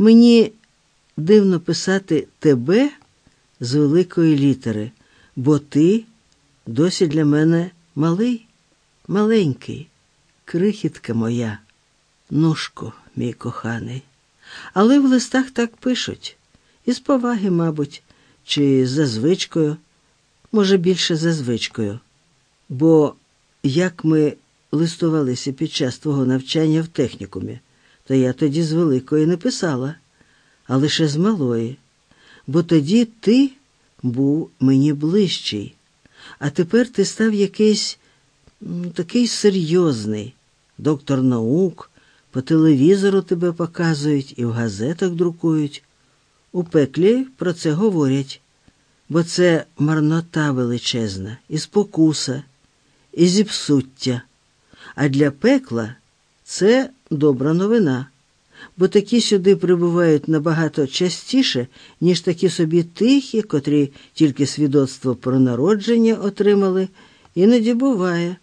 Мені дивно писати тебе з великої літери, бо ти досі для мене малий, маленький, крихітка моя, ножко, мій коханий. Але в листах так пишуть, із поваги, мабуть, чи за звичкою, може, більше за звичкою. Бо як ми листувалися під час твого навчання в технікумі, то я тоді з великої не писала, а лише з малої, бо тоді ти був мені ближчий, а тепер ти став якийсь такий серйозний, доктор наук, по телевізору тебе показують і в газетах друкують. У пеклі про це говорять, бо це марнота величезна, і спокуса, і зіпсуття. А для пекла це добра новина, бо такі сюди прибувають набагато частіше, ніж такі собі тихі, котрі тільки свідоцтво про народження отримали, іноді буває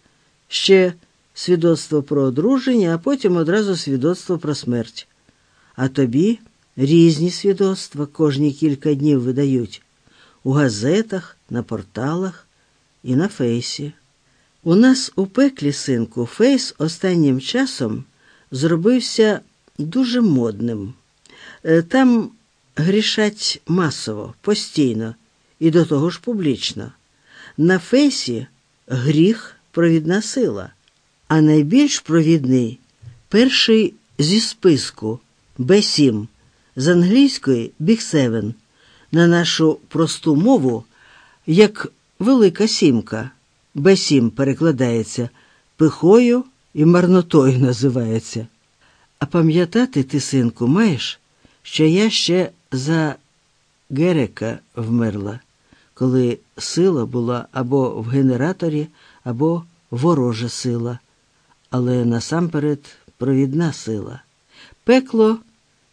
ще свідоцтво про одруження, а потім одразу свідоцтво про смерть. А тобі різні свідоцтва кожні кілька днів видають у газетах, на порталах і на фейсі. У нас у пеклі, синку, фейс останнім часом зробився дуже модним. Е, Там грішать масово, постійно і до того ж публічно. На фейсі гріх провідна сила, а найбільш провідний перший зі списку Б7 з англійської Big Seven на нашу просту мову як Велика Сімка. Б7 перекладається пихою і марнотою називається. А пам'ятати ти, синку, маєш, що я ще за Герека вмерла, коли сила була або в генераторі, або ворожа сила, але насамперед провідна сила. Пекло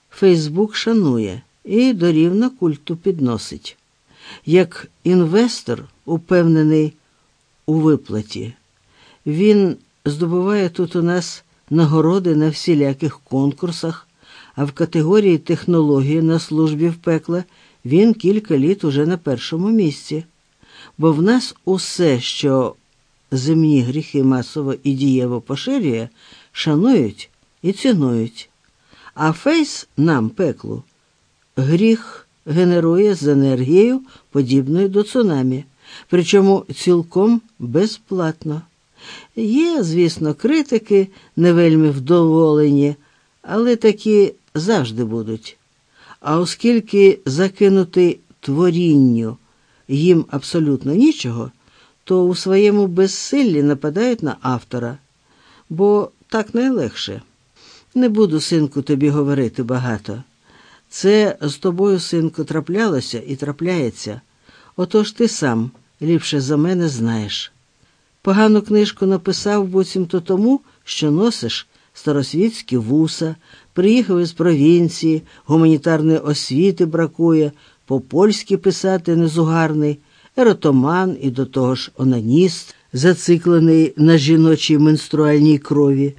Фейсбук шанує і дорівно культу підносить. Як інвестор, упевнений у виплаті, він здобуває тут у нас нагороди на всіляких конкурсах, а в категорії технології на службі в пекла він кілька літ уже на першому місці. Бо в нас усе, що земні гріхи масово і дієво поширює, шанують і цінують. А фейс нам, пеклу, гріх генерує з енергією, подібною до цунамі, причому цілком безплатно. Є, звісно, критики не вельми вдоволені, але такі завжди будуть. А оскільки закинути творінню їм абсолютно нічого, то у своєму безсиллі нападають на автора, бо так найлегше. Не буду, синку, тобі говорити багато. Це з тобою, синку, траплялося і трапляється. Отож ти сам ліпше за мене знаєш. Погану книжку написав буцімто тому, що носиш старосвітські вуса, приїхав із провінції, гуманітарної освіти бракує, по-польськи писати незугарний, еротоман і до того ж онаніст, зациклений на жіночій менструальній крові.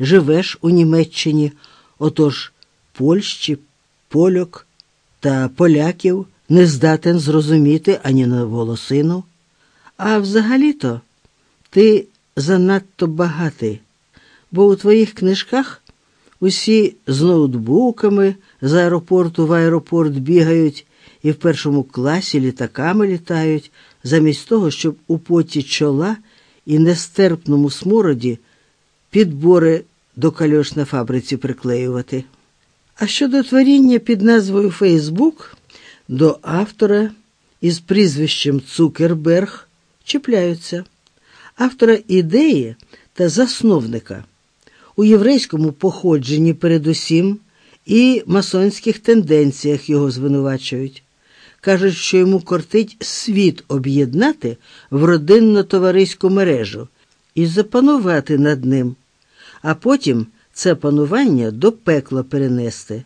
Живеш у Німеччині, отож Польщі, польок та поляків не здатен зрозуміти ані на волосину. А взагалі-то ти занадто багатий, бо у твоїх книжках усі з ноутбуками з аеропорту в аеропорт бігають і в першому класі літаками літають, замість того, щоб у поті чола і нестерпному смороді підбори до кальош на фабриці приклеювати. А щодо творіння під назвою Фейсбук, до автора із прізвищем Цукерберг чіпляються, автора ідеї та засновника у єврейському походженні передусім і масонських тенденціях його звинувачують. Кажуть, що йому кортить світ об'єднати в родинно-товариську мережу і запанувати над ним, а потім це панування до пекла перенести.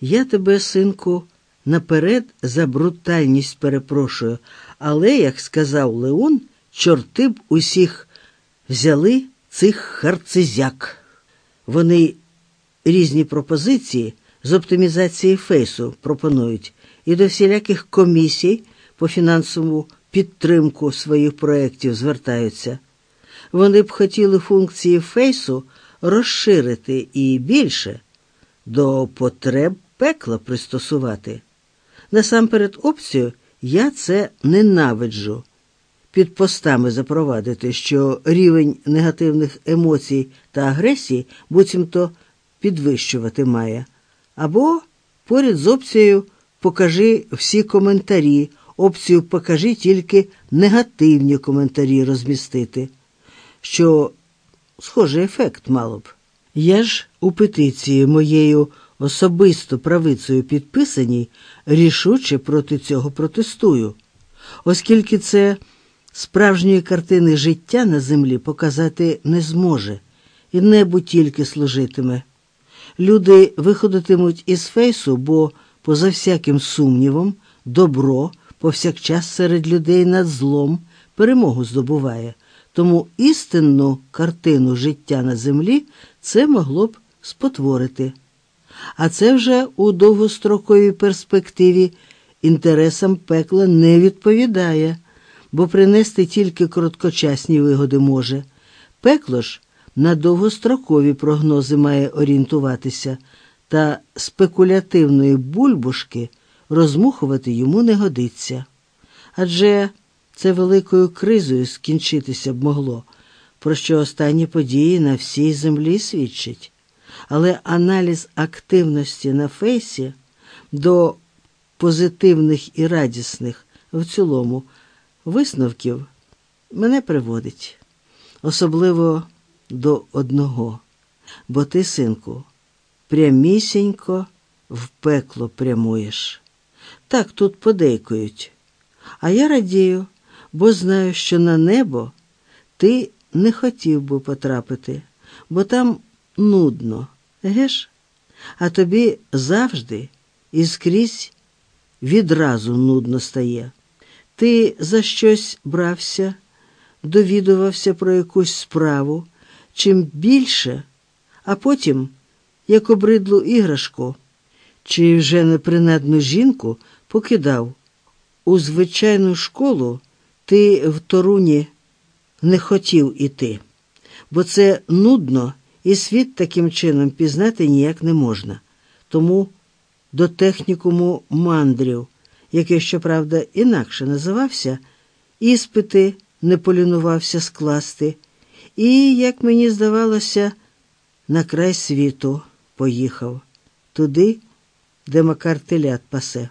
Я тебе, синку, наперед за брутальність перепрошую, але, як сказав Леон, чорти б усіх взяли цих харцизяк. Вони різні пропозиції з оптимізації фейсу пропонують і до всіляких комісій по фінансову підтримку своїх проєктів звертаються. Вони б хотіли функції фейсу розширити і більше до потреб пекла пристосувати. Насамперед опцію я це ненавиджу. Під постами запровадити, що рівень негативних емоцій та агресії буцімто підвищувати має, або поряд з опцією покажи всі коментарі, опцію покажи тільки негативні коментарі розмістити, що схожий ефект мало б. Я ж у петиції моєю особисто правицею підписаній рішуче проти цього протестую, оскільки це справжньої картини життя на землі показати не зможе, і небо тільки служитиме. Люди виходитимуть із фейсу, бо, поза всяким сумнівом, добро повсякчас серед людей над злом перемогу здобуває. Тому істинну картину життя на землі це могло б спотворити. А це вже у довгостроковій перспективі інтересам пекла не відповідає, бо принести тільки короткочасні вигоди може. Пекло ж на довгострокові прогнози має орієнтуватися, та спекулятивної бульбушки розмухувати йому не годиться. Адже це великою кризою скінчитися б могло, про що останні події на всій землі свідчать. Але аналіз активності на фейсі до позитивних і радісних в цілому висновків мене приводить, особливо до одного, бо ти, синку, прямісінько в пекло прямуєш. Так тут подейкують. А я радію, бо знаю, що на небо ти не хотів би потрапити, бо там нудно, геш? А тобі завжди і скрізь відразу нудно стає. Ти за щось брався, довідувався про якусь справу, чим більше, а потім, як обридлу іграшку, чи вже непринадну жінку покидав. У звичайну школу ти в Торуні не хотів іти, бо це нудно і світ таким чином пізнати ніяк не можна. Тому до технікуму мандрів, який, щоправда, інакше називався, іспити не полінувався скласти, і, як мені здавалося, на край світу поїхав туди, де Макар телят пасе.